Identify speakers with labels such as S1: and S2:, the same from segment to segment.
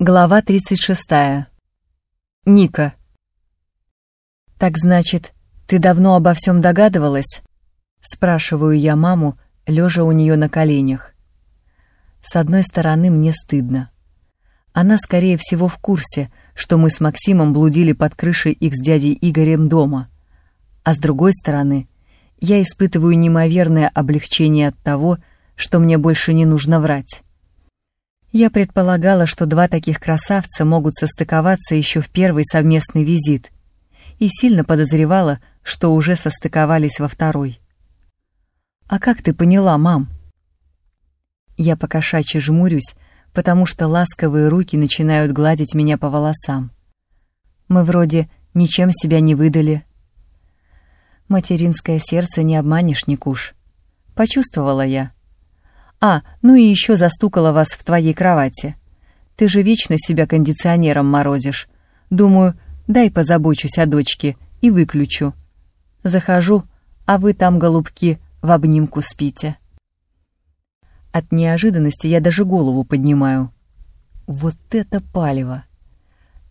S1: Глава 36. Ника. «Так значит, ты давно обо всем догадывалась?» Спрашиваю я маму, лежа у нее на коленях. С одной стороны, мне стыдно. Она, скорее всего, в курсе, что мы с Максимом блудили под крышей их с дядей Игорем дома. А с другой стороны, я испытываю неимоверное облегчение от того, что мне больше не нужно врать. Я предполагала, что два таких красавца могут состыковаться еще в первый совместный визит, и сильно подозревала, что уже состыковались во второй. «А как ты поняла, мам?» Я покошачьи жмурюсь, потому что ласковые руки начинают гладить меня по волосам. Мы вроде ничем себя не выдали. Материнское сердце не обманешь, Никуш. Почувствовала я. А, ну и еще застукала вас в твоей кровати. Ты же вечно себя кондиционером морозишь. Думаю, дай позабочусь о дочке и выключу. Захожу, а вы там, голубки, в обнимку спите. От неожиданности я даже голову поднимаю. Вот это палево!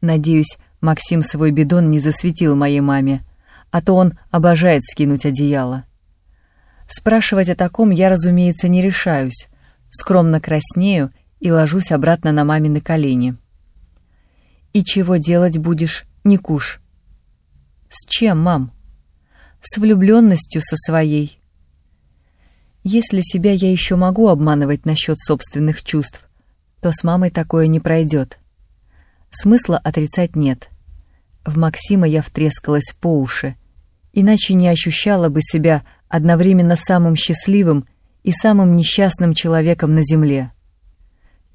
S1: Надеюсь, Максим свой бидон не засветил моей маме, а то он обожает скинуть одеяло. Спрашивать о таком я, разумеется, не решаюсь. Скромно краснею и ложусь обратно на мамины колени. «И чего делать будешь, Никуш?» «С чем, мам?» «С влюбленностью со своей». Если себя я еще могу обманывать насчет собственных чувств, то с мамой такое не пройдет. Смысла отрицать нет. В Максима я втрескалась по уши, иначе не ощущала бы себя одновременно самым счастливым и самым несчастным человеком на Земле.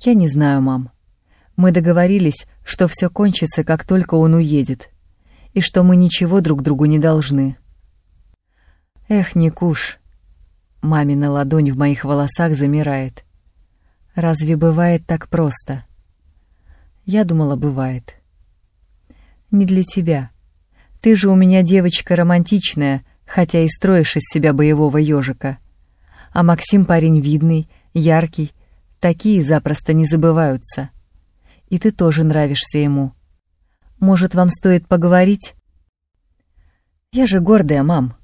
S1: Я не знаю, мам. Мы договорились, что все кончится, как только он уедет, и что мы ничего друг другу не должны. Эх, Никуш, мамина ладонь в моих волосах замирает. Разве бывает так просто? Я думала, бывает. Не для тебя. Ты же у меня девочка романтичная, хотя и строишь из себя боевого ежика. А Максим парень видный, яркий, такие запросто не забываются. И ты тоже нравишься ему. Может, вам стоит поговорить? Я же гордая, мам.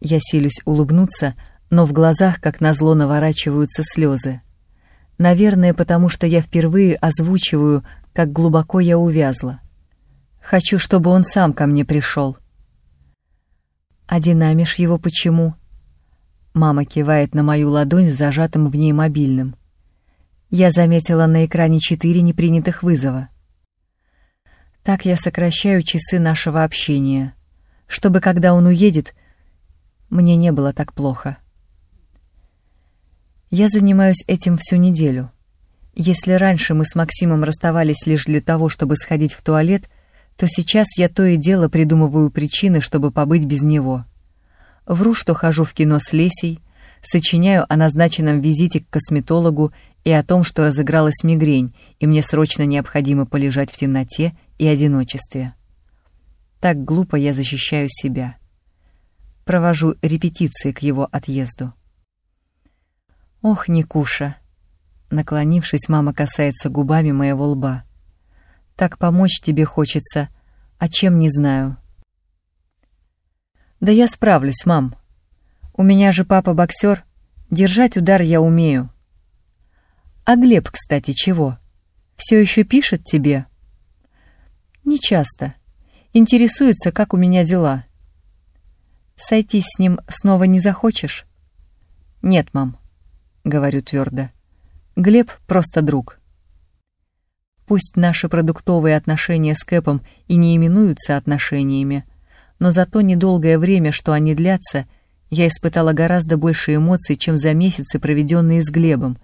S1: Я силюсь улыбнуться, но в глазах, как назло, наворачиваются слезы. Наверное, потому что я впервые озвучиваю, как глубоко я увязла. Хочу, чтобы он сам ко мне пришел. «А динамишь его почему?» Мама кивает на мою ладонь с зажатым в ней мобильным. Я заметила на экране четыре непринятых вызова. Так я сокращаю часы нашего общения, чтобы, когда он уедет, мне не было так плохо. Я занимаюсь этим всю неделю. Если раньше мы с Максимом расставались лишь для того, чтобы сходить в туалет, то сейчас я то и дело придумываю причины, чтобы побыть без него. Вру, что хожу в кино с Лесей, сочиняю о назначенном визите к косметологу и о том, что разыгралась мигрень, и мне срочно необходимо полежать в темноте и одиночестве. Так глупо я защищаю себя. Провожу репетиции к его отъезду. «Ох, Никуша!» Наклонившись, мама касается губами моего лба. Так помочь тебе хочется, а чем не знаю. Да я справлюсь, мам. У меня же папа боксер, держать удар я умею. А Глеб, кстати, чего? Все еще пишет тебе? Не часто. Интересуется, как у меня дела. Сойтись с ним снова не захочешь? Нет, мам, говорю твердо. Глеб просто друг. Пусть наши продуктовые отношения с Кэпом и не именуются отношениями, но за то недолгое время, что они длятся, я испытала гораздо больше эмоций, чем за месяцы, проведенные с Глебом,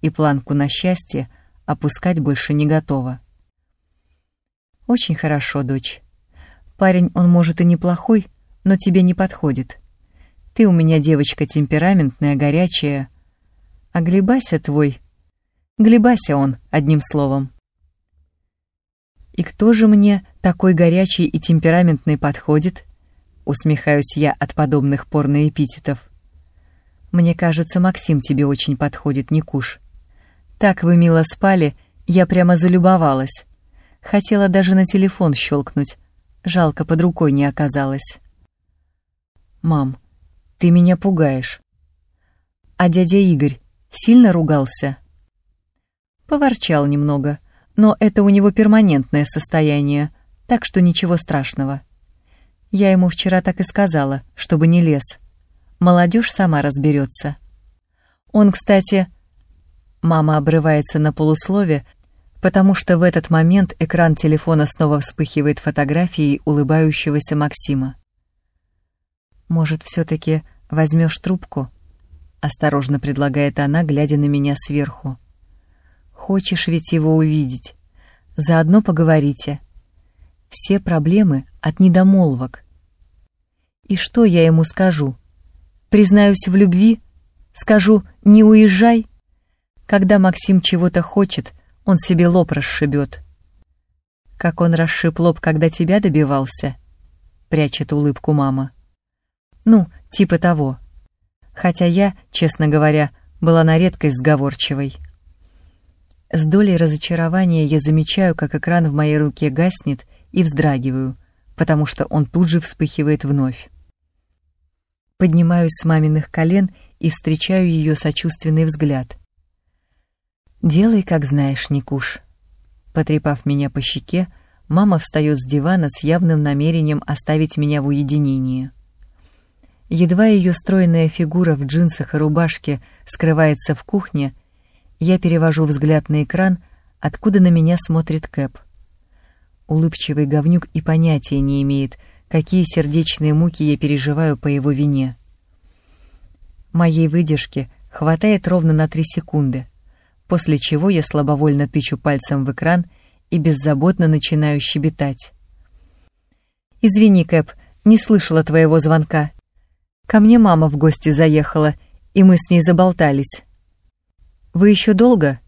S1: и планку на счастье опускать больше не готова. «Очень хорошо, дочь. Парень, он может и неплохой, но тебе не подходит. Ты у меня девочка темпераментная, горячая. А Глебася твой... Глебася он, одним словом. «И кто же мне такой горячий и темпераментный подходит?» Усмехаюсь я от подобных порноэпитетов. «Мне кажется, Максим тебе очень подходит, Никуш. Так вы мило спали, Я прямо залюбовалась. Хотела даже на телефон щелкнуть. Жалко, под рукой не оказалось. «Мам, ты меня пугаешь». «А дядя Игорь сильно ругался?» Поворчал немного, но это у него перманентное состояние, так что ничего страшного. Я ему вчера так и сказала, чтобы не лез. Молодежь сама разберется. Он, кстати... Мама обрывается на полуслове, потому что в этот момент экран телефона снова вспыхивает фотографией улыбающегося Максима. «Может, все-таки возьмешь трубку?» — осторожно предлагает она, глядя на меня сверху. «Хочешь ведь его увидеть? Заодно поговорите. Все проблемы от недомолвок. И что я ему скажу? Признаюсь в любви? Скажу «не уезжай»?» Когда Максим чего-то хочет, он себе лоб расшибет. Как он расшиб лоб, когда тебя добивался? Прячет улыбку мама. Ну, типа того. Хотя я, честно говоря, была на редкость сговорчивой. С долей разочарования я замечаю, как экран в моей руке гаснет, и вздрагиваю, потому что он тут же вспыхивает вновь. Поднимаюсь с маминых колен и встречаю ее сочувственный взгляд. «Делай, как знаешь, Никуш». Потрепав меня по щеке, мама встает с дивана с явным намерением оставить меня в уединении. Едва ее стройная фигура в джинсах и рубашке скрывается в кухне, я перевожу взгляд на экран, откуда на меня смотрит Кэп. Улыбчивый говнюк и понятия не имеет, какие сердечные муки я переживаю по его вине. Моей выдержки хватает ровно на три секунды — после чего я слабовольно тычу пальцем в экран и беззаботно начинаю щебетать. «Извини, Кэп, не слышала твоего звонка. Ко мне мама в гости заехала, и мы с ней заболтались. Вы еще долго?»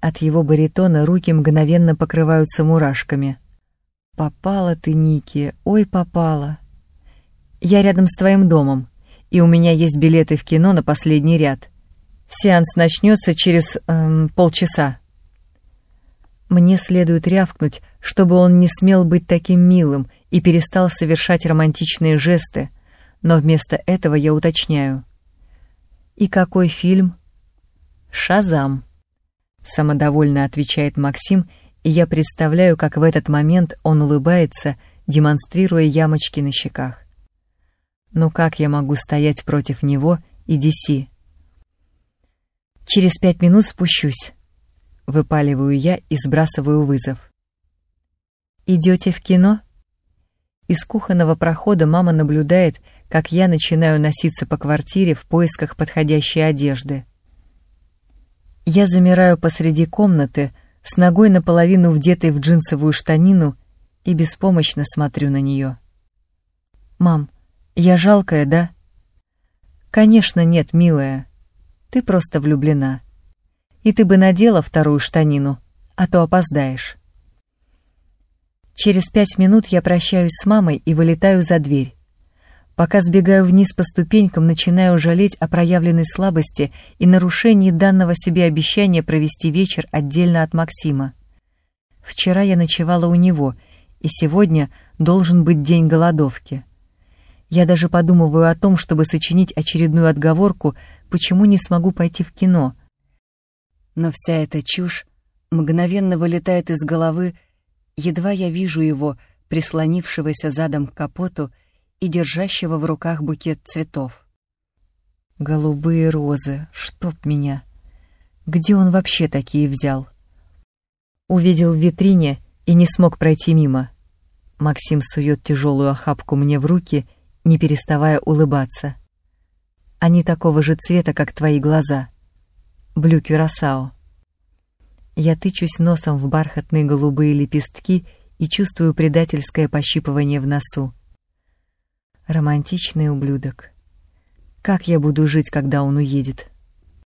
S1: От его баритона руки мгновенно покрываются мурашками. «Попала ты, Ники, ой, попала. Я рядом с твоим домом, и у меня есть билеты в кино на последний ряд. Сеанс начнется через эм, полчаса. Мне следует рявкнуть, чтобы он не смел быть таким милым и перестал совершать романтичные жесты, но вместо этого я уточняю. «И какой фильм?» «Шазам», — самодовольно отвечает Максим, и я представляю, как в этот момент он улыбается, демонстрируя ямочки на щеках. Но как я могу стоять против него и Диси? Через пять минут спущусь. Выпаливаю я и сбрасываю вызов. «Идете в кино?» Из кухонного прохода мама наблюдает, как я начинаю носиться по квартире в поисках подходящей одежды. Я замираю посреди комнаты, с ногой наполовину вдетой в джинсовую штанину и беспомощно смотрю на нее. «Мам, я жалкая, да?» «Конечно нет, милая. Ты просто влюблена. И ты бы надела вторую штанину, а то опоздаешь. Через пять минут я прощаюсь с мамой и вылетаю за дверь. Пока сбегаю вниз по ступенькам, начинаю жалеть о проявленной слабости и нарушении данного себе обещания провести вечер отдельно от Максима. Вчера я ночевала у него, и сегодня должен быть день голодовки. Я даже подумываю о том, чтобы сочинить очередную отговорку, почему не смогу пойти в кино. Но вся эта чушь мгновенно вылетает из головы, едва я вижу его, прислонившегося задом к капоту и держащего в руках букет цветов. Голубые розы, чтоб меня! Где он вообще такие взял? Увидел в витрине и не смог пройти мимо. Максим сует тяжелую охапку мне в руки не переставая улыбаться. Они такого же цвета, как твои глаза. Блю Кюрасао. Я тычусь носом в бархатные голубые лепестки и чувствую предательское пощипывание в носу. Романтичный ублюдок. Как я буду жить, когда он уедет?»